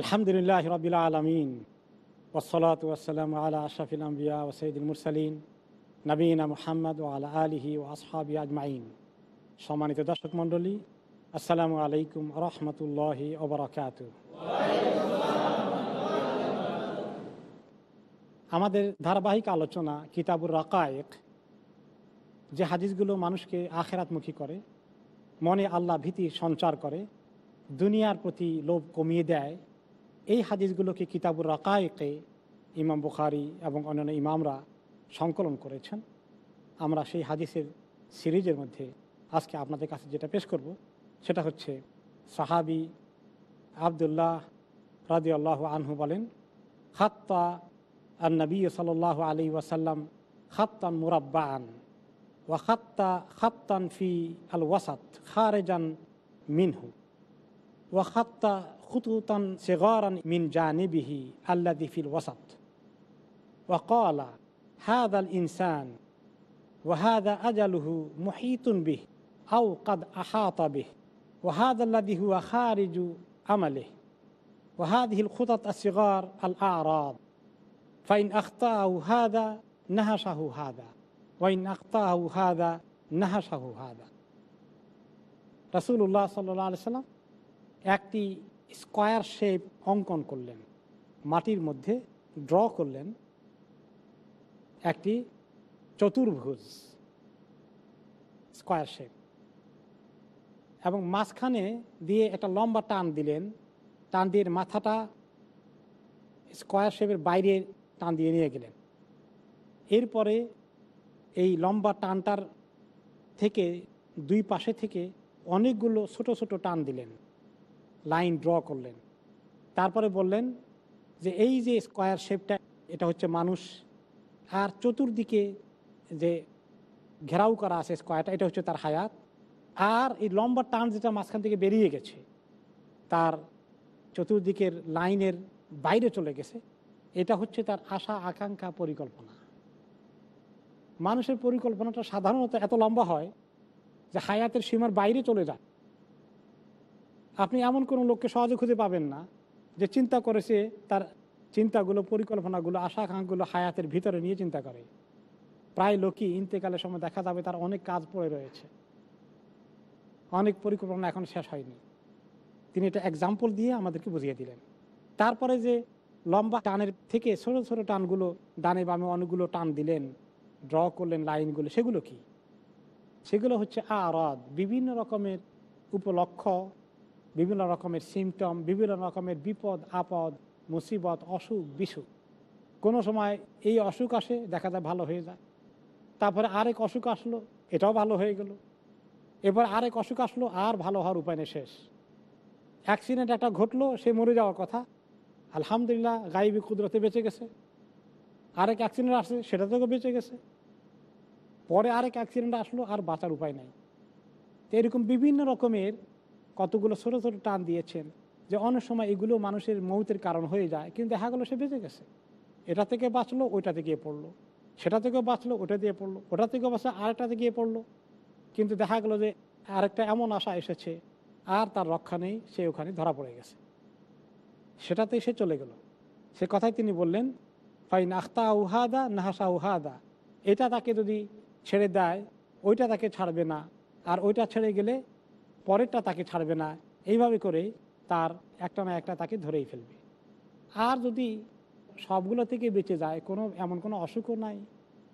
আলহামদুলিল্লাহ রবিল আলমিন। ওসলাত ওসালাম আলা আশরাফিল আম্বিয়া ও সঈদুল মুরসালিন। নবীনা মোহাম্মদ ও আলা আলিহি ও আসহাবি আজমাইন। সম্মানিত দর্শক মণ্ডলী, আসসালামু আলাইকুম রহমতুল্লাহি ওবরাকাত আমাদের ধারাবাহিক আলোচনা কিতাবুর রাকায়েক, যে হাদিসগুলো মানুষকে আখেরাতমুখী করে, মনে আল্লাহ ভীতি সঞ্চার করে, দুনিয়ার প্রতি লোভ কমিয়ে দেয় এই হাদিসগুলোকে কিতাবুর রাকায়েকে ইমাম বুখারি এবং অন্যান্য ইমামরা সংকলন করেছেন। আমরা সেই হাদিসের সিরিজের মধ্যে আজকে আপনাদের কাছে যেটা পেশ করব, সেটা হচ্ছে সাহাবি আবদুল্লাহ রাজি আল্লাহ আনহু বলেন, খাত্তা আর নবী সাল আলী ওয়াসাল্লাম খাত্তান মুরাব্বান ওয়া খাত্তা খাত্তান ফি আল ওয়াসাত খারেজান মিনহু। وخط خطوطا صغارا من جانبه الذي في الوسط. وقال هذا الإنسان وهذا أجله محيط به أو قد أحاط به وهذا الذي هو خارج أمله وهذه الخطط الصغار الأعراض. فإن أخطأه هذا نهشه هذا وإن أخطأه هذا نهشه هذا. رسول الله صلى الله عليه وسلم একটি স্কোয়ার শেপ অঙ্কন করলেন, মাটির মধ্যে ড্র করলেন একটি চতুর্ভুজ, স্কোয়ার শেপ। এবং মাঝখানে দিয়ে একটা লম্বা টান দিলেন, টান দিয়ে মাথাটা স্কোয়ার শেপের বাইরে টান দিয়ে নিয়ে গেলেন। এরপরে এই লম্বা টানটার থেকে দুই পাশে থেকে অনেকগুলো ছোট ছোট টান দিলেন। লাইন ড্র করলেন। তারপরে বললেন যে এই যে স্কোয়ার শেপটা, এটা হচ্ছে মানুষ। আর চতুর্দিকে যে ঘেরাও করা আছে স্কোয়ারটা, এটা হচ্ছে তার হায়াত। আর এই লম্বা টান যেটা মাঝখান থেকে বেরিয়ে গেছে, তার চতুর্দিকের লাইনের বাইরে চলে গেছে, এটা হচ্ছে তার আশা, আকাঙ্ক্ষা, পরিকল্পনা। মানুষের পরিকল্পনাটা সাধারণত এত লম্বা হয় যে হায়াতের সীমার বাইরে চলে যায়। আপনি এমন কোনো লোককে সহজে খুঁজে পাবেন না যে চিন্তা করেছে তার চিন্তাগুলো, পরিকল্পনাগুলো আশা আকাঙ্ক্ষাগুলো হায়াতের ভিতরে নিয়ে চিন্তা করে। প্রায় লোকই ইন্তেকালের সময় দেখা যাবে তার অনেক কাজ পড়ে রয়েছে। অনেক পরিকল্পনা এখন শেষ হয়নি। তিনি এটা এক্সাম্পল দিয়ে আমাদেরকে বুঝিয়ে দিলেন। তারপরে যে লম্বা টানের থেকে ছোট ছোট টানগুলো, ডানে বামে অনেকগুলো টান দিলেন ড্র করলেন লাইনগুলো, সেগুলো কি? সেগুলো হচ্ছে আরদ, বিভিন্ন রকমের উপলক্ষ বিভিন্ন রকমের সিমটম বিভিন্ন রকমের বিপদ, আপদ, মুসিবত, অসুখ, বিসুখ। কোনো সময় এই অসুখ আসে, দেখা যায় ভালো হয়ে যায়। তারপরে আরেক অসুখ আসলো, এটাও ভালো হয়ে গেল। এবার আরেক অসুখ আসলো, আর ভালো হওয়ার উপায় নেই, শেষ। অ্যাক্সিডেন্ট একটা ঘটলো, সে মরে যাওয়ার কথা। আলহামদুলিল্লাহ গাইবি কুদরতে বেঁচে গেছে। আরেক অ্যাক্সিডেন্ট আসছে সেটা থেকেও বেঁচে গেছে। পরে আরেক অ্যাক্সিডেন্ট আসলো, আর বাঁচার উপায় নাই। এরকম বিভিন্ন রকমের কতগুলো ছোটো ছোটো টান দিয়েছেন যে অনেক সময় এগুলো মানুষের মৌতের কারণ হয়ে যায়, কিন্তু দেখা গেলো সে বেঁচে গেছে। এটা থেকে বাঁচলো ওইটাতে গিয়ে পড়ল। সেটা থেকেও বাঁচলো ওটা দিয়ে পড়ল। ওটা থেকেও বাঁচলো আরেকটাতে গিয়ে পড়ল। কিন্তু দেখা গেলো যে আরেকটা এমন আশা এসেছে, আর তার রক্ষা নেই, সে ওখানে ধরা পড়ে গেছে। সেটাতে সে চলে গেল। সে কথাই তিনি বললেন, ফাইন আখতা উহাদা নাহাসা উহাদা এটা তাকে যদি ছেড়ে দেয়, ওইটা তাকে ছাড়বে না। আর ওইটা ছেড়ে গেলে পরেরটা তাকে ছাড়বে না। এইভাবে করে তার একটা না একটা তাকে ধরেই ফেলবে। আর যদি সবগুলো থেকে বেঁচে যায়, কোনো, এমন কোনো অসুখও নাই,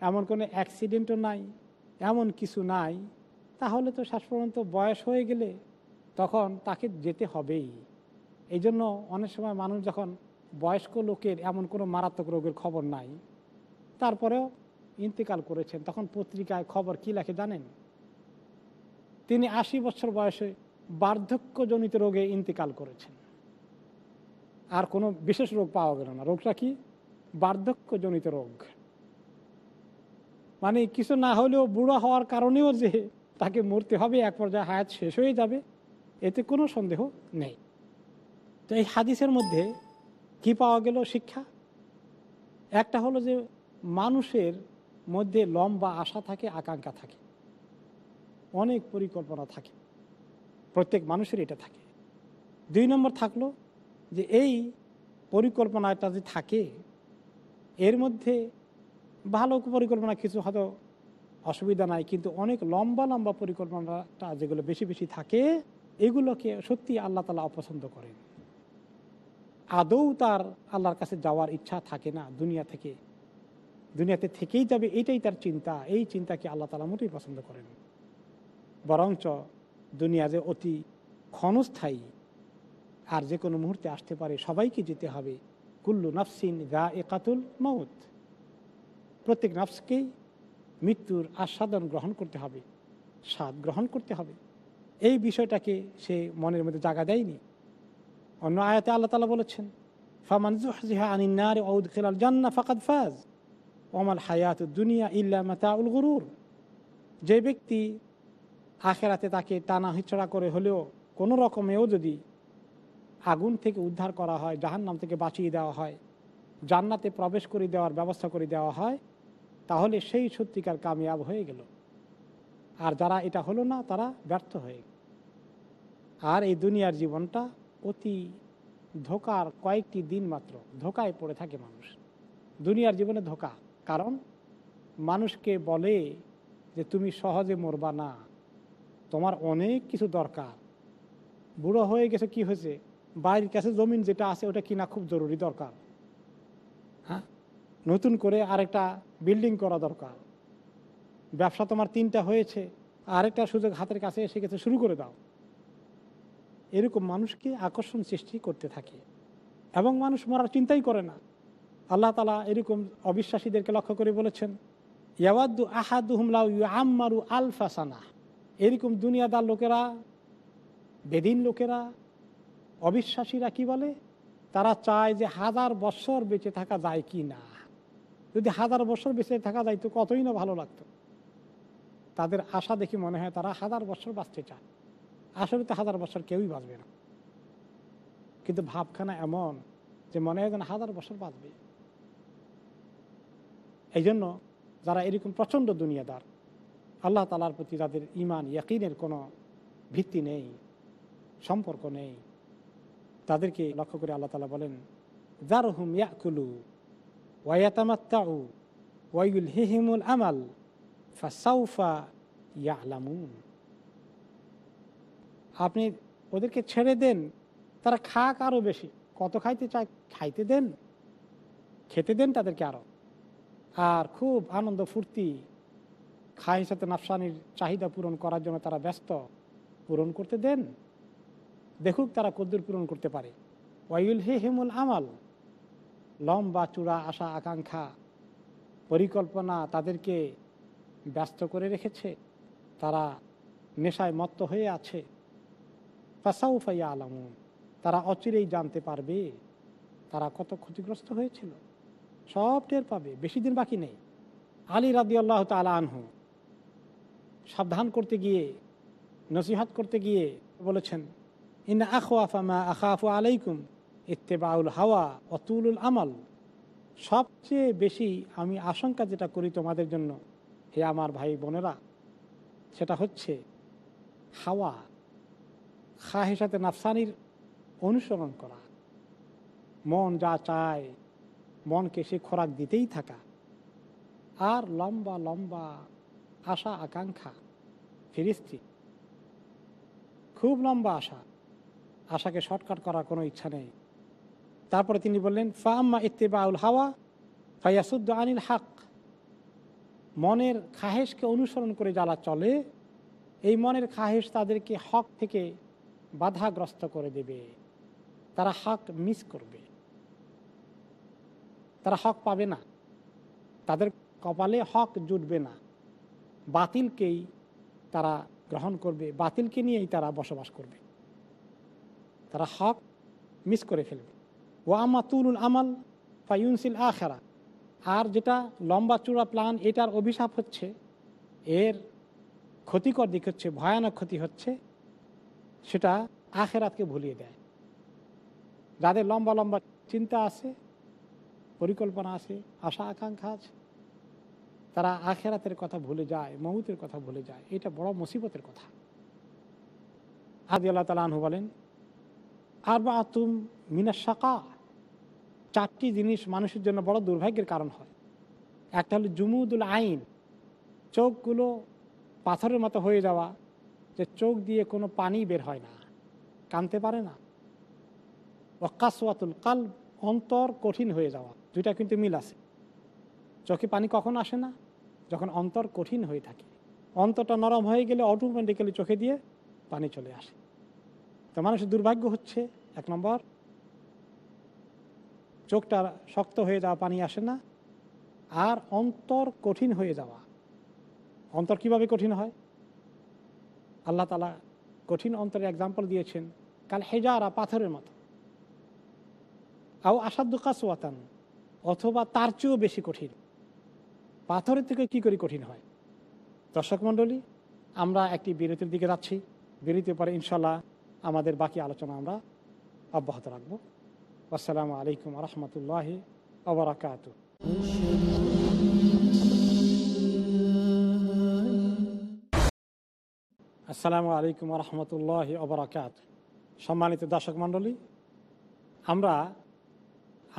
এমন কোনো অ্যাক্সিডেন্টও নাই, এমন কিছু নাই, তাহলে তো শেষ পর্যন্ত বয়স হয়ে গেলে তখন তাকে যেতে হবেই। এই জন্য অনেক সময় মানুষ যখন বয়স্ক লোকের এমন কোনো মারাত্মক রোগের খবর নাই, তারপরেও ইন্তেকাল করেছেন, তখন পত্রিকায় খবর কি লেখে জানেন? তিনি আশি বছর বয়সে বার্ধক্যজনিত রোগে ইন্তেকাল করেছেন। আর কোনো বিশেষ রোগ পাওয়া গেল না। রোগটা কি? বার্ধক্যজনিত রোগ। মানে কিছু না হলেও বুড়ো হওয়ার কারণেও যে তাকে মরতে হবে, এক পর্যায়ে হায়াত শেষ হয়ে যাবে, এতে কোনো সন্দেহ নেই। তো এই হাদিসের মধ্যে কি পাওয়া গেল শিক্ষা? একটা হলো যে মানুষের মধ্যে লম্বা আশা থাকে, আকাঙ্ক্ষা থাকে। অনেক পরিকল্পনা থাকে। প্রত্যেক মানুষের এটা থাকে। দুই নম্বর থাকল যে এই পরিকল্পনাটা যে থাকে, এর মধ্যে ভালো পরিকল্পনা কিছু হয়তো অসুবিধা নাই, কিন্তু অনেক লম্বা লম্বা পরিকল্পনাটা যেগুলো বেশি বেশি থাকে, এগুলোকে সত্যি আল্লাহ তালা অপছন্দ করেন। আদৌ তার আল্লাহর কাছে যাওয়ার ইচ্ছা থাকে না দুনিয়া থেকে। দুনিয়াতে থেকেই যাবে, এটাই তার চিন্তা। এই চিন্তাকে আল্লাহ তালা মোটেই পছন্দ করেন বরঞ্চ দুনিয়া যে অতি ক্ষণস্থায়ী আর যে কোনো মুহূর্তে আসতে পারে, সবাইকে যেতে হবে। কুল্লু নফসিন গা একাতুল মৌত প্রত্যেক নফসকেই মৃত্যুর আস্বাদন গ্রহণ করতে হবে, স্বাদ গ্রহণ করতে হবে। এই বিষয়টাকে সে মনের মধ্যে জাগা দেয়নি। অন্য আয়াতে আল্লাহ তালা বলেছেন, ফামান জুহজিহা আনিন্নার ঔদ খেলাল জান্না ফাকাদ ফাজ। ওমাল হায়াত দুনিয়া ইল্লা মাতাউল গরুর। যে ব্যক্তি আখেরাতে তাকে টানা হিচড়া করে হলেও কোনো রকমেও যদি আগুন থেকে উদ্ধার করা হয়, জাহান্নাম থেকে বাঁচিয়ে দেওয়া হয়, জান্নাতে প্রবেশ করে দেওয়ার ব্যবস্থা করে দেওয়া হয়, তাহলে সেই সত্যিকার কামিয়াব হয়ে গেল। আর যারা এটা হলো না, তারা ব্যর্থ হয়ে গেল। আর এই দুনিয়ার জীবনটা অতি ধোকার কয়েকটি দিন মাত্র ধোকায় পড়ে থাকে মানুষ। দুনিয়ার জীবনে ধোকা। কারণ মানুষকে বলে যে, তুমি সহজে মরবা না। তোমার অনেক কিছু দরকার। বুড়ো হয়ে গেছে কি হয়েছে? বাড়ির কাছে জমিন যেটা আছে ওটা কিনা খুব জরুরি দরকার। হ্যাঁ? নতুন করে আরেকটা বিল্ডিং করা দরকার। ব্যবসা তোমার তিনটা হয়েছে, আরেকটা সুযোগ হাতের কাছে এসে গেছে, শুরু করে দাও। এরকম মানুষকে আকর্ষণ সৃষ্টি করতে থাকে। এবং মানুষ মরার চিন্তাই করে না। আল্লাহ তালা এরকম অবিশ্বাসীদেরকে লক্ষ্য করে বলেছেন, ইয়াওয়াদ্দু আহাদুহমলাউ আম্মারু আলফাসানা এরকম দুনিয়াদার লোকেরা, বেদিন লোকেরা, অবিশ্বাসীরা কি বলে? তারা চায় যে হাজার বছর বেঁচে থাকা যায় কি না। যদি হাজার বছর বেঁচে থাকা যায় তো কতই না ভালো লাগতো। তাদের আশা দেখি মনে হয় তারা হাজার বছর বাঁচতে চায়। আসলে তো হাজার বছর কেউই বাঁচবে না। কিন্তু ভাবখানা এমন যে মনে হয় যেন হাজার বছর বাঁচবে। এই জন্য যারা এরকম প্রচণ্ড দুনিয়াদার আল্লাহ তালার প্রতি তাদের ইমান ইয়াকিনের কোনো ভিত্তি নেই, সম্পর্ক নেই। তাদেরকে লক্ষ্য করে আল্লাহ তালা বলেন যার হুম ইয়াকুলু ওয়াতামাত্তাউ ওয়াইউল হিহিমুল আমাল, ফাসাউফা ইয়ালামুন। আপনি ওদেরকে ছেড়ে দেন, তারা খাক আরও বেশি। কত খাইতে চায় খাইতে দেন, খেতে দেন তাদেরকে আরও আর খুব আনন্দ ফুর্তি খাই সাথে নাফসানির চাহিদা পূরণ করার জন্য তারা ব্যস্ত, পূরণ করতে দেন। দেখুক তারা কদ্দুর পূরণ করতে পারে। ওয়াইল হে হেমুল আমাল, লম্বা চূড়া আশা আকাঙ্ক্ষা, পরিকল্পনা তাদেরকে ব্যস্ত করে রেখেছে। তারা নেশায় মত্ত হয়ে আছে। ফাসাউফাইয়া আলামুন তারা অচিরেই জানতে পারবে তারা কত ক্ষতিগ্রস্ত হয়েছিল। সব টের পাবে, বেশি দিন বাকি নেই। আলী রাদি আল্লাহ তালা আনহু সাবধান করতে গিয়ে, নসিহাত করতে গিয়ে বলেছেন ইন আখওয়াফামা আখাফু আলাইকুম ইত্তেবাউল হাওয়া অতুলুল আমাল। সবচেয়ে বেশি আমি আশঙ্কা যেটা করি তোমাদের জন্য, হে আমার ভাই বোনেরা, সেটা হচ্ছে হাওয়া খাহেসাতে নাফসানির অনুসরণ করা, মন যা চায়, মনকে সে খোরাক দিতেই থাকা, আর লম্বা লম্বা আশা, আকাঙ্ক্ষা, ফিরিস্তি। খুব লম্বা আশা। আশাকে শর্টকাট করার কোনো ইচ্ছা নেই। তারপরে তিনি বললেন ফাম্মা ইত্তেবাউল হাওয়া ফাইয়াসুদ্দ আনিল হাক। মনের খাহেশকে অনুসরণ করে যারা চলে, এই মনের খাহেশ তাদেরকে হক থেকে বাধাগ্রস্ত করে দেবে। তারা হক মিস করবে। তারা হক পাবে না। তাদের কপালে হক জুটবে না। বাতিলকেই তারা গ্রহণ করবে, বাতিলকে নিয়েই তারা বসবাস করবে। তারা হক মিস করে ফেলবে। ও আমা তুলুল আমাল ফাইউনসিল আখেরা। আর যেটা লম্বা চূড়া প্লান এটার অভিশাপ হচ্ছে, এর ক্ষতিকর দিক হচ্ছে, ভয়ানক ক্ষতি হচ্ছে, সেটা আখেরাতকে ভুলিয়ে দেয়। যাদের লম্বা লম্বা চিন্তা আছে, পরিকল্পনা আছে আশা আকাঙ্ক্ষা আছে তারা আখেরাতের কথা ভুলে যায়, মৌতের কথা ভুলে যায়। এটা বড় মুসিবতের কথা। আদি আল্লাহ তালা আনহু বলেন আর বা আতুম মিনা শাকা চারটি জিনিস মানুষের জন্য বড় দুর্ভাগ্যের কারণ হয়। একটা হলো জুমুদুল আইন, চোখগুলো পাথরের মতো হয়ে যাওয়া, যে চোখ দিয়ে কোনো পানি বের হয় না, কানতে পারে না। ওয়াকাসওয়াতুল কাল অন্তর কঠিন হয়ে যাওয়া, দুইটা কিন্তু মিল আছে। চোখে পানি কখন আসে না যখন অন্তর কঠিন হয়ে থাকে, অন্তরটা নরম হয়ে গেলে অটোমেটিক্যালি চোখে দিয়ে পানি চলে আসে। তো মানুষের দুর্ভাগ্য হচ্ছে, এক নম্বর, চোখটা শক্ত হয়ে যাওয়া, পানি আসে না। আর অন্তর কঠিন হয়ে যাওয়া, অন্তর কীভাবে কঠিন হয়? আল্লাহ তালা কঠিন অন্তরের এক্সাম্পল দিয়েছেন, কাল হেজারা, পাথরের মতো। আও আসাধ্য কাসওয়াতান, অথবা তার চেয়েও বেশি কঠিন। পাথরের থেকে কি করে কঠিন হয়? দর্শক মণ্ডলী, আমরা একটি বিরতির দিকে যাচ্ছি। বিরতির পরে ইনশাল্লাহ আমাদের বাকি আলোচনা আমরা অব্যাহত রাখব। আসসালামু আলাইকুম রহমতুল্লাহ আবরাকাত আসসালামু আলাইকুম রহমতুল্লাহ আবরাকাত সম্মানিত দর্শক মণ্ডলী, আমরা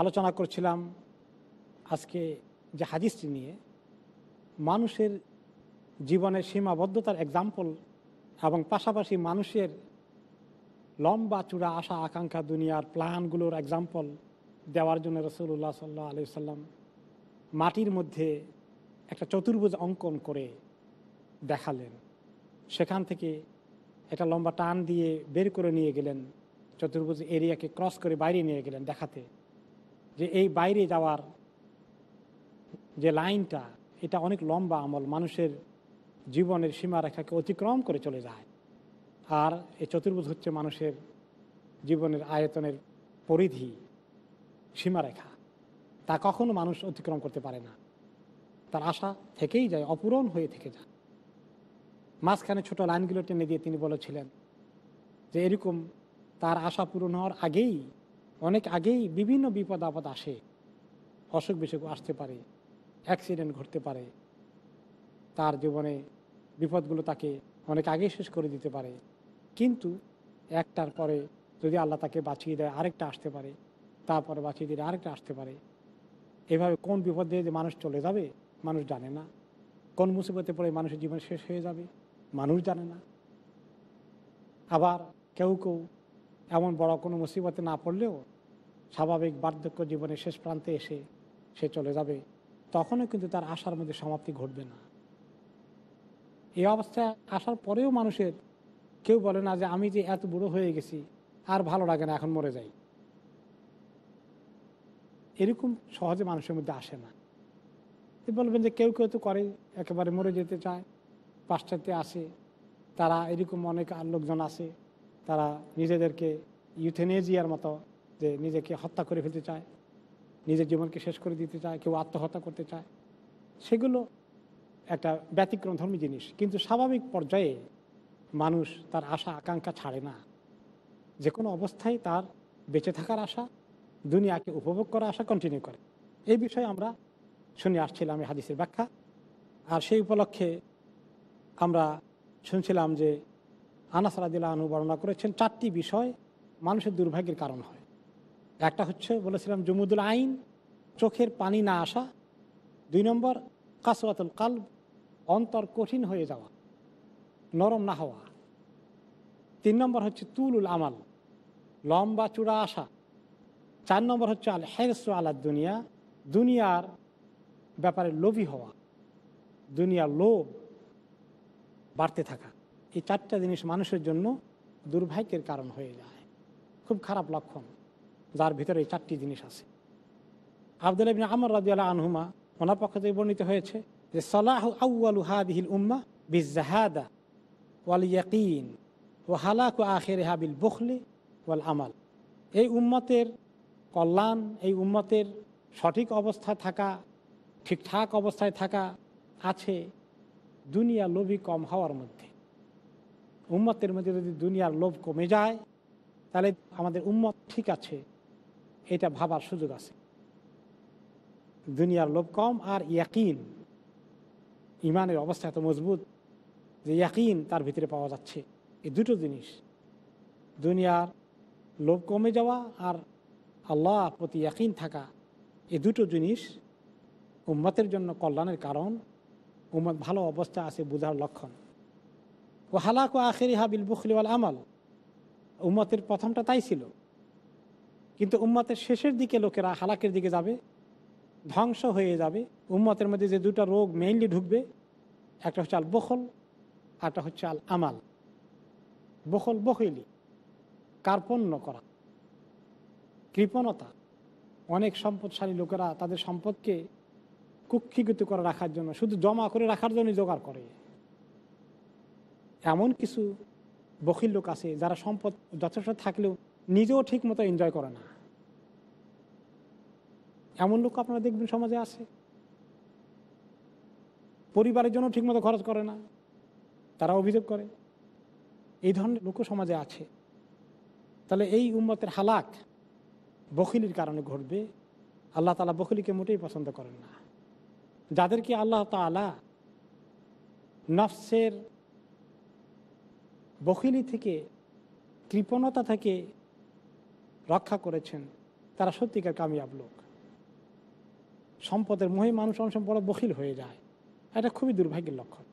আলোচনা করছিলাম আজকে যে হাদিসটি নিয়ে মানুষের জীবনের সীমাবদ্ধতার এক্সাম্পল এবং পাশাপাশি মানুষের লম্বা চূড়া আশা, আকাঙ্ক্ষা, দুনিয়ার প্ল্যানগুলোর এক্সাম্পল দেওয়ার জন্য রসুল্লাহ সাল্লাহ আলি সাল্লাম মাটির মধ্যে একটা চতুর্ভুজ অঙ্কন করে দেখালেন। সেখান থেকে একটা লম্বা টান দিয়ে বের করে নিয়ে গেলেন, চতুর্ভুজ এরিয়াকে ক্রস করে বাইরে নিয়ে গেলেন দেখাতে। যে এই বাইরে যাওয়ার যে লাইনটা এটা অনেক লম্বা আমল, মানুষের জীবনের সীমারেখাকে অতিক্রম করে চলে যায়। আর এই চতুর্ভুজ হচ্ছে মানুষের জীবনের আয়তনের পরিধি, সীমারেখা। তা কখনো মানুষ অতিক্রম করতে পারে না। তার আশা থেকেই যায়, অপূরণ হয়ে থেকে যায়। মাঝখানে ছোট লাইনগুলো টেনে দিয়ে তিনি বলেছিলেন যে, এরকম তার আশা পূরণ হওয়ার আগেই, অনেক আগেই বিভিন্ন বিপদ আপদ আসে অসুখ বিসুখ আসতে পারে। অ্যাক্সিডেন্ট ঘটতে পারে, তার জীবনে বিপদগুলো তাকে অনেক আগে শেষ করে দিতে পারে। কিন্তু একটার পরে যদি আল্লাহ তাকে বাঁচিয়ে দেয়, আরেকটা আসতে পারে, তারপরে বাঁচিয়ে দিলে আরেকটা আসতে পারে। এভাবে কোন বিপদ দিয়ে যে মানুষ চলে যাবে, মানুষ জানে না। কোন মুসিবতে পড়ে মানুষের জীবন শেষ হয়ে যাবে, মানুষ জানে না। আবার কেউ কেউ এমন বড় কোনো মুসিবতে না পড়লেও স্বাভাবিক বার্ধক্য জীবনের শেষ প্রান্তে এসে সে চলে যাবে। তখনও কিন্তু তার আশার মধ্যে সমাপ্তি ঘটবে না। এই অবস্থায় আসার পরেও মানুষের কেউ বলে না যে, আমি যে এত বুড়ো হয়ে গেছি, আর ভালো লাগে না, এখন মরে যাই। এরকম সহজে মানুষের মধ্যে আসে না। বলবেন যে, কেউ কেউ তো করে, একেবারে মরে যেতে চায়, পাশ্চাত্যে আসে। তারা এরকম অনেক আর লোকজন আছে, তারা নিজেদেরকে ইউথেনেজিয়ার মতো যে নিজেকে হত্যা করে ফেলতে চায়। নিজের জীবনকে শেষ করে দিতে চায়, কেউ আত্মহত্যা করতে চায়, সেগুলো একটা ব্যতিক্রম ধর্মী জিনিস। কিন্তু স্বাভাবিক পর্যায়ে মানুষ তার আশা, আকাঙ্ক্ষা ছাড়ে না। যে কোনো অবস্থায় তার বেঁচে থাকার আশা, দুনিয়াকে উপভোগ করার আশা কন্টিনিউ করে। এই বিষয়ে আমরা শুনে আসছিলাম এই হাদিসের ব্যাখ্যা। আর সেই উপলক্ষে আমরা শুনছিলাম যে আনাস রাদিল্লা আনু বর্ণনা করেছেন, চারটি বিষয় মানুষের দুর্ভাগ্যের কারণ হয়। একটা হচ্ছে বলেছিলাম জুমুদুল আইন, চোখের পানি না আসা। দুই নম্বর, কাসওয়াতুল কাল অন্তর কঠিন হয়ে যাওয়া, নরম না হওয়া। তিন নম্বর হচ্ছে তুলুল আমাল, লম্বা চূড়া আসা। চার নম্বর হচ্ছে আল হেরস আলা দুনিয়া, দুনিয়ার ব্যাপারে লোভী হওয়া, দুনিয়ার লোভ বাড়তে থাকা। এই চারটা জিনিস মানুষের জন্য দুর্ভাগ্যের কারণ হয়ে যায়। খুব খারাপ লক্ষণ। যার ভিতরে এই চারটি জিনিস আছে। আবদুল্লাহ বিন আমর রাজিয়াল আনহুমা ওনার পক্ষ থেকে বর্ণিত হয়েছে যে, সলাহ আউআলু হাদিহিল উম্মা বিজাহাদা ওয়াল ইয়াকিন ও হালাকু আখের হাবিল বখলে ওয়াল আমাল। এই উম্মতের কল্যাণ, এই উম্মতের সঠিক অবস্থায় থাকা, ঠিকঠাক অবস্থায় থাকা আছে দুনিয়া লোভই কম হওয়ার মধ্যে। উম্মতের মধ্যে যদি দুনিয়ার লোভ কমে যায়, তাহলে আমাদের উম্মত ঠিক আছে। এটা ভাবার সুযোগ আছে। দুনিয়ার লোভ কম আর ইয়াকিন, ইমানের অবস্থা এত মজবুত যে ইয়াকিন তার ভিতরে পাওয়া যাচ্ছে। এই দুটো জিনিস, দুনিয়ার লোভ কমে যাওয়া আর আল্লাহ প্রতি ইয়াকিন থাকা, এ দুটো জিনিস উম্মতের জন্য কল্যাণের কারণ। উম্মত ভালো অবস্থা আছে বোঝার লক্ষণ। ও হালাক আখেরি হাবিল বুখলিওয়াল আমাল। উম্মতের প্রথমটা তাই ছিল। কিন্তু উম্মতের শেষের দিকে লোকেরা হালাকের দিকে যাবে, ধ্বংস হয়ে যাবে। উম্মতের মধ্যে যে দুটো রোগ মেইনলি ঢুকবে, একটা হচ্ছে আল বখল একটা হচ্ছে আল আমাল বখল বখলি কার্পণ্য করা, কৃপণতা। অনেক সম্পদশালী লোকেরা তাদের সম্পদকে কুক্ষিগত করে রাখার জন্য, শুধু জমা করে রাখার জন্য জোগাড় করে। এমন কিছু বখিল লোক আছে যারা সম্পদ যথেষ্ট থাকলেও নিজেও ঠিক মতো এনজয় করে না। এমন লোক আপনারা দেখবেন সমাজে আছে। পরিবারের জন্য ঠিকমতো খরচ করে না। তারা অভিযোগ করে। এই ধরনের লোক সমাজে আছে। তাহলে এই উম্মতের হালাক বখিলির কারণে ঘটবে। আল্লাহ তালা বখিলিকে মোটেই পছন্দ করেন না। যাদেরকে আল্লাহ তালা নফসের বখিলি থেকে, কৃপণতা থেকে রক্ষা করেছেন, তারা সত্যিকার কামিয়াব লোক। সম্পদের মোহে মানুষ অনেক বড় বখিল হয়ে যায়। এটা খুবই দুর্ভাগ্যের লক্ষণ।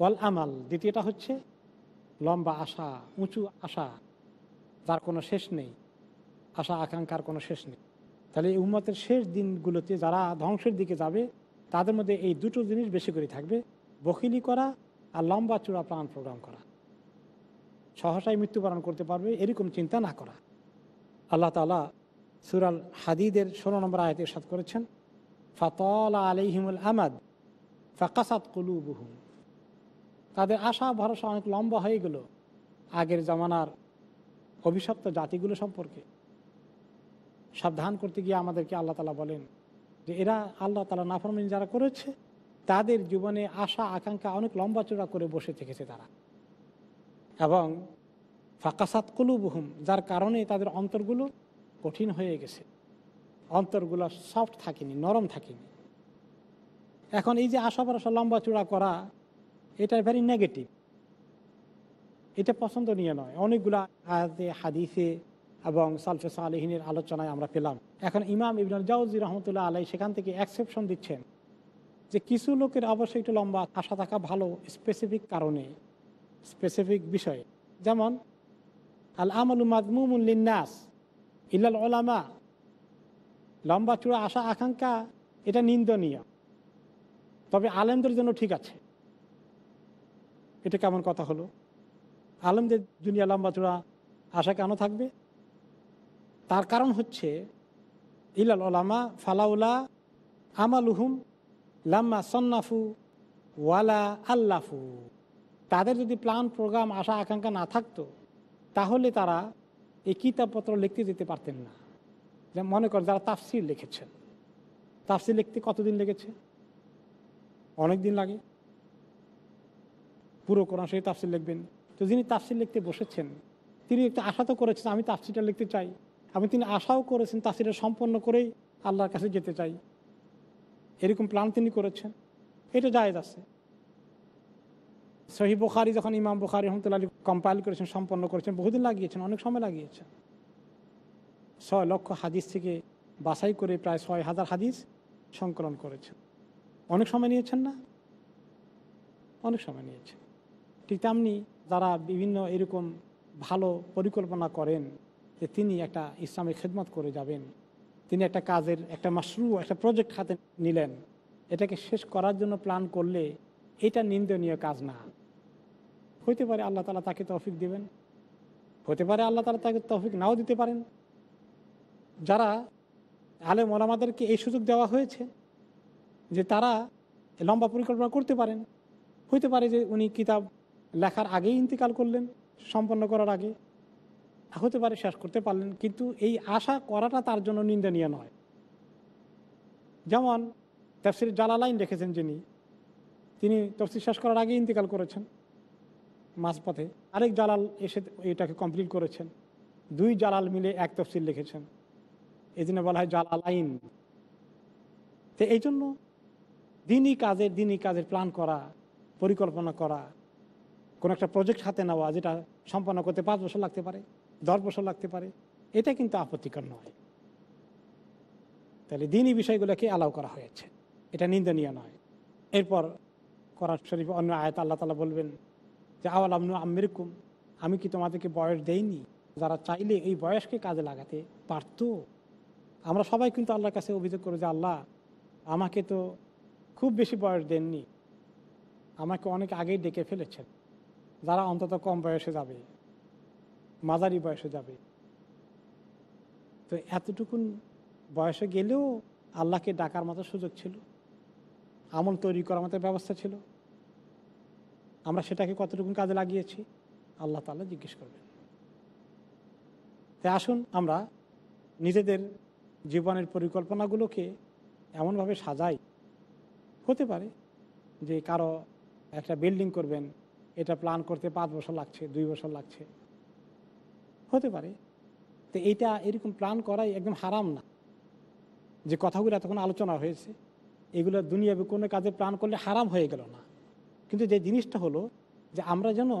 ওয়াল আমাল, দ্বিতীয়টা হচ্ছে লম্বা আশা, উঁচু আশা, যার কোনো শেষ নেই। আশা, আকাঙ্ক্ষার কোনো শেষ নেই। তাহলে এই উম্মতের শেষ দিনগুলোতে যারা ধ্বংসের দিকে যাবে, তাদের মধ্যে এই দুটো জিনিস বেশি করে থাকবে বকিলি করা আর লম্বা চূড়া প্রাণ প্রোগ্রাম করা। সহসায় মৃত্যুবরণ করতে পারবে, এরকম চিন্তা না করা। আল্লাহ তালা সুরাল হাদিদের ষোলো নম্বর আয়তে সাত করেছেন, ফাতল আলিহিমুল আমাদ ফাকাসাত কুলুবুহুম। তাদের আশা, ভরসা অনেক লম্বা হয়ে গেল আগের জামানার অভিশপ্ত জাতিগুলো সম্পর্কে। সাবধান করতে গিয়ে আমাদেরকে আল্লাহ তালা বলেন যে, এরা আল্লাহ তালা নাফরমিন যারা করেছে, তাদের জীবনে আশা, আকাঙ্ক্ষা অনেক লম্বা চূড়া করে বসে থেকেছে তারা। এবং ফাঁকাসাত কুলুবহুম, যার কারণে তাদের অন্তরগুলো কঠিন হয়ে গেছে। অন্তরগুলো সফট থাকেনি, নরম থাকেনি। এখন এই যে আশা ভরসা, লম্বা চূড়া করা এটা ভেরি নেগেটিভ এটা পছন্দনীয় নয়। অনেকগুলো আয়াতে, হাদিসে এবং সালফে সালেহিনের আলোচনায় আমরা পেলাম। এখন ইমাম ইবনুল জাউজি রহমতুল্লাহ আলাই সেখান থেকে অ্যাকসেপশন দিচ্ছেন যে কিছু লোকের অবশ্যই একটু লম্বা, আশা থাকা ভালো স্পেসিফিক কারণে। স্পেসিফিক বিষয়ে। যেমন আল আমলু মাজমুমুল্লিনাস ইল্লাল ওলামা লম্বা চূড়া আশা আকাঙ্ক্ষা, এটা নিন্দনীয়। তবে আলেমদের জন্য ঠিক আছে। এটা কেমন কথা হলো? আলেমদের দুনিয়া লম্বা চূড়া আশা কেন থাকবে? তার কারণ হচ্ছে ইলাল ওলামা ফালাউলা আমালুহুম লাম্মা সন্নাফু ওয়ালা আল্লাফু। তাদের যদি প্ল্যান প্রোগ্রাম আশা, আকাঙ্ক্ষা না থাকতো, তাহলে তারা এই কিতাবপত্র লিখতে যেতে পারতেন না। মনে করেন যারা তাফসির লিখেছেন। তাফসির লিখতে কতদিন লেগেছে? অনেক দিন লাগে। পুরো কোরআন সেই তাফসির লিখবেন। তো যিনি তাফসির লিখতে বসেছেন, তিনি একটা আশা তো করেছেন, আমি তাফসিরটা লিখতে চাই। আমি তিনি আশাও করেছেন তাফসিরটা সম্পন্ন করেই আল্লাহর কাছে যেতে চাই। এরকম প্ল্যান তিনি করেছেন। এটা জায়েজ আছে। সহি বুখারি যখন ইমাম বুখারি রহমতুল্লাহ কম্পাইল করেছেন, সম্পন্ন করেছেন, বহুদিন লাগিয়েছেন, অনেক সময় লাগিয়েছেন ছয় লক্ষ হাদিস থেকে বাছাই করে প্রায় ছয় হাজার হাদিস সংকলন করেছেন। অনেক সময় নিয়েছেন না? অনেক সময় নিয়েছেন। ঠিক তেমনি যারা বিভিন্ন এরকম ভালো পরিকল্পনা করেন যে তিনি একটা ইসলামের খেদমত করে যাবেন, তিনি একটা কাজের, একটা মাশরু একটা প্রজেক্ট হাতে নিলেন, এটাকে শেষ করার জন্য প্ল্যান করলে এটা নিন্দনীয় কাজ না। হইতে পারে আল্লাহ তালা তাকে তৌফিক দেবেন। হতে পারে আল্লাহ তালা তাকে তৌফিক নাও দিতে পারেন। যারা আলেম ওলামাদেরকে এই সুযোগ দেওয়া হয়েছে যে তারা লম্বা পরিকল্পনা করতে পারেন, হইতে পারে যে উনি কিতাব লেখার আগেই ইন্তিকাল করলেন, সম্পন্ন করার আগে হতে পারে শেষ করতে পারলেন, কিন্তু এই আশা করাটা তার জন্য নিন্দনীয় নয়। যেমন তফসির জালালাইন রেখেছেন যিনি, তিনি তফসির শেষ করার আগে ইন্তিকাল করেছেন। মাঝপথে আরেক জালাল এসে এটাকে কমপ্লিট করেছেন। দুই জালাল মিলে এক তফসিল লিখেছেন। এই জন্য বলা হয় জালালাইন। তো এই জন্য দিনই কাজের দিনই কাজের প্ল্যান করা, পরিকল্পনা করা, কোন একটা প্রজেক্ট হাতে নেওয়া যেটা সম্পন্ন করতে পাঁচ বছর লাগতে পারে, দশ বছর লাগতে পারে, এটা কিন্তু আপত্তিকর নয়। তাহলে দিনই বিষয়গুলোকে অ্যালাউ করা হয়েছে। এটা নিন্দনীয় নয়। এরপর করার শরীফ অন্য আয়ত আল্লাহ তালা বলবেন যে, আওয়াল আমনু আমিরকুম আমি কি তোমাদেরকে বয়স দেইনি? যারা চাইলে এই বয়সকে কাজে লাগাতে পারতো? আমরা সবাই কিন্তু আল্লাহর কাছে অভিযোগ করি যে, আল্লাহ, আমাকে তো খুব বেশি বয়স দেননি। আমাকে অনেক আগেই ডেকে ফেলেছেন। যারা অন্তত কম বয়সে যাবে, মাঝারি বয়সে যাবে। তো এতটুকুন বয়সে গেলেও আল্লাহকে ডাকার মতো সুযোগ ছিল। আমল তৈরি করার মতো ব্যবস্থা ছিল। আমরা সেটাকে কতটুকুন কাজে লাগিয়েছি? আল্লাহ তাল্লাহ জিজ্ঞেস করবেন। তাই আসুন আমরা নিজেদের জীবনের পরিকল্পনাগুলোকে এমনভাবে সাজাই। হতে পারে যে কারও একটা বিল্ডিং করবেন, এটা প্ল্যান করতে পাঁচ বছর লাগছে, দুই বছর লাগছে। হতে পারে। তো এইটা এরকম প্ল্যান করাই একদম হারাম না। যে কথাগুলো এতক্ষণ আলোচনা হয়েছে, এগুলো দুনিয়াবে কোনো কাজে প্ল্যান করলে হারাম হয়ে গেল না। কিন্তু যে জিনিসটা হলো যে আমরা যেন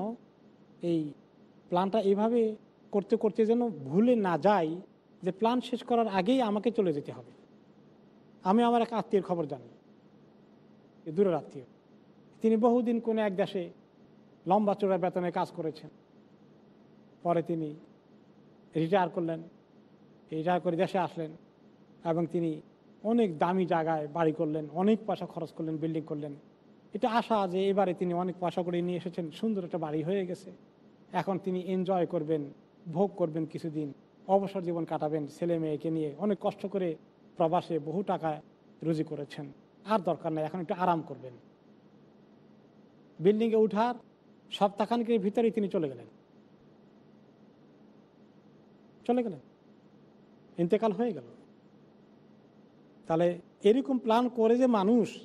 এই প্ল্যানটা এইভাবে করতে করতে যেন ভুলে না যাই যে প্ল্যান শেষ করার আগেই আমাকে চলে যেতে হবে। আমি আমার এক আত্মীয়ের খবর জানি দূরের আত্মীয়। তিনি বহুদিন কোনো এক দেশে লম্বা চোড়া বেতনে কাজ করেছেন। পরে তিনি রিটায়ার করলেন রিটায়ার করে দেশে আসলেন এবং তিনি অনেক দামি জায়গায় বাড়ি করলেন, অনেক পয়সা খরচ করলেন বিল্ডিং করলেন। এটা আশা যে এবারে তিনি অনেক পয়সা করে নিয়ে এসেছেন। সুন্দর একটা বাড়ি হয়ে গেছে। এখন তিনি এনজয় করবেন, ভোগ করবেন কিছুদিন, অবসর জীবন কাটাবেন ছেলে মেয়েকে নিয়ে। অনেক কষ্ট করে প্রবাসে বহু টাকা রুজি করেছেন। আর দরকার নেই, এখন একটু আরাম করবেন। বিল্ডিংয়ে উঠার সপ্তাহখানিকের ভিতরেই তিনি চলে গেলেন। চলে গেলেন। ইন্তেকাল হয়ে গেল। তাহলে এরকম প্ল্যান করে যে মানুষ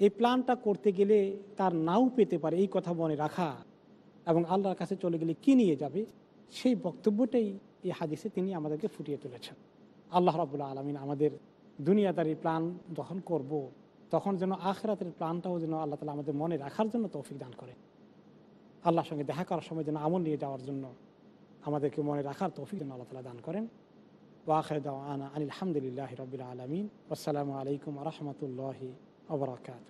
এই প্ল্যানটা করতে গেলে তার নাও পেতে পারে, এই কথা মনে রাখা। এবং আল্লাহর কাছে চলে গেলে কি নিয়ে যাবে? সেই বক্তব্যটাই এই হাদিসে তিনি আমাদেরকে ফুটিয়ে তুলেছেন। আল্লাহ রাবুল্লাহ আলমিন আমাদের দুনিয়াদারি প্ল্যান যখন করব। তখন যেন আখরাতের প্ল্যানটাও যেন আল্লাহ তালা আমাদের মনে রাখার জন্য তৌফিক দান করে। আল্লাহর সঙ্গে দেখা করার সময় যেন আমল নিয়ে যাওয়ার জন্য আমাদেরকে মনে রাখার তৌফিক যেন আল্লাহ তালা দান করেন। ওয়াখর দাওয়ানা আনিল আলহামদুলিল্লাহ রবিল আলমিন। আসসালামু আলাইকুম রহমতুল্লাহি আবরাকাত